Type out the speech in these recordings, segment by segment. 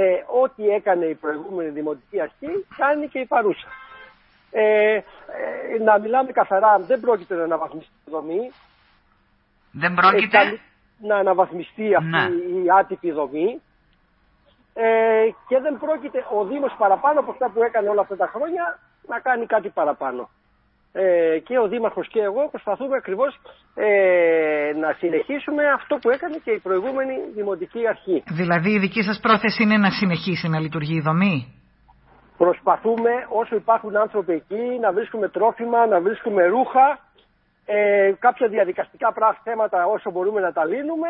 ε, ό,τι έκανε η προηγούμενη δημοτική αρχή, κάνει και η παρούσα. Ε, ε, να μιλάμε καθαρά, δεν πρόκειται να αναβαθμιστεί η δομή. Δεν πρόκειται; Ε, να αναβαθμιστεί αυτή Ναι. η άτυπη δομή. Ε, και δεν πρόκειται ο Δήμος παραπάνω από αυτά που έκανε όλα αυτά τα χρόνια να κάνει κάτι παραπάνω. Ε, και ο Δήμαρχος και εγώ προσπαθούμε ακριβώς ε, να συνεχίσουμε αυτό που έκανε και η προηγούμενη Δημοτική Αρχή. Δηλαδή η δική σας πρόθεση είναι να συνεχίσει να λειτουργεί η δομή; Προσπαθούμε όσο υπάρχουν άνθρωποι εκεί να βρίσκουμε τρόφιμα, να βρίσκουμε ρούχα, ε, κάποια διαδικαστικά πρά- θέματα όσο μπορούμε να τα λύνουμε.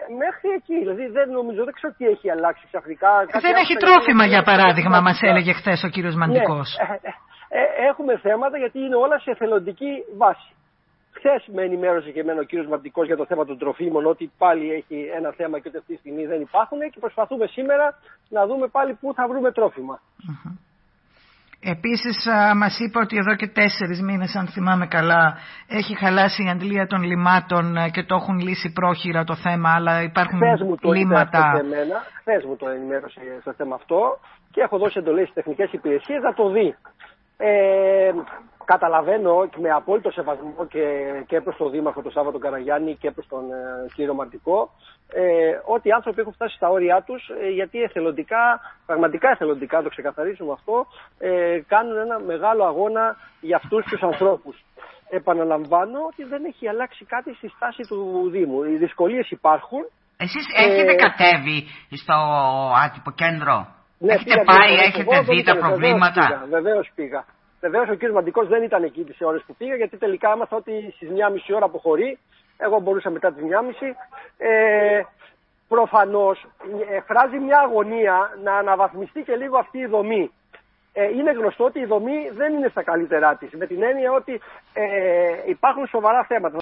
ε, Μέχρι εκεί, δηλαδή δεν νομίζω, δεν ξέρω τι έχει αλλάξει ξαφνικά. Κάτι Δεν άλλο έχει θα τρόφιμα γίνει. για παράδειγμα, Ναι, μας έλεγε χθες ο κύριος Μαντικός. Ε, ε, ε, έχουμε θέματα γιατί είναι όλα σε εθελοντική βάση. Χθες με ενημέρωσε και εμένα ο κύριος Μαντικό για το θέμα των τροφίμων ότι πάλι έχει ένα θέμα και ότι αυτή τη στιγμή δεν υπάρχουν και προσπαθούμε σήμερα να δούμε πάλι πού θα βρούμε τρόφιμα. Επίσης α, μας είπε ότι εδώ και τέσσερις μήνες αν θυμάμαι καλά έχει χαλάσει η αντλία των λιμάτων ε, και το έχουν λύσει πρόχειρα το θέμα αλλά υπάρχουν Χθες μου το είπε λίματα. αυτό σε μένα, χθες μου το ενημέρωσε στο θέμα αυτό και έχω δώσει εντολές στις τεχνικές υπηρεσίες να το δει. Ε, καταλαβαίνω και με απόλυτο σεβασμό και, και προς τον Δήμαρχο τον Σάββατο Καραγιάννη και προς τον ε, κύριο Μαρτικό ε, ότι οι άνθρωποι έχουν φτάσει στα όρια τους γιατί εθελοντικά, πραγματικά εθελοντικά, το ξεκαθαρίζουμε αυτό, ε, κάνουν ένα μεγάλο αγώνα για αυτούς τους ανθρώπους. Επαναλαμβάνω ότι δεν έχει αλλάξει κάτι στη στάση του Δήμου. Οι δυσκολίες υπάρχουν. Εσείς Ε, έχετε κατέβει στο άτυπο κέντρο; Ναι, έχετε πήγα πάει, δύο φορές έχετε εγώ, δει δεν τα ήταν, προβλήματα; Βεβαίως πήγα. Βεβαίως ο κ. Μαντικός δεν ήταν εκεί τις ώρες που πήγα, γιατί τελικά έμαθα ότι στις 1.30 ώρα αποχωρεί. Εγώ μπορούσα μετά τις 1.30. Ε, Προφανώς εκφράζει μια αγωνία να αναβαθμιστεί και λίγο αυτή η δομή. Ε, είναι γνωστό ότι η δομή δεν είναι στα καλύτερά της. Με την έννοια ότι ε, υπάρχουν σοβαρά θέματα.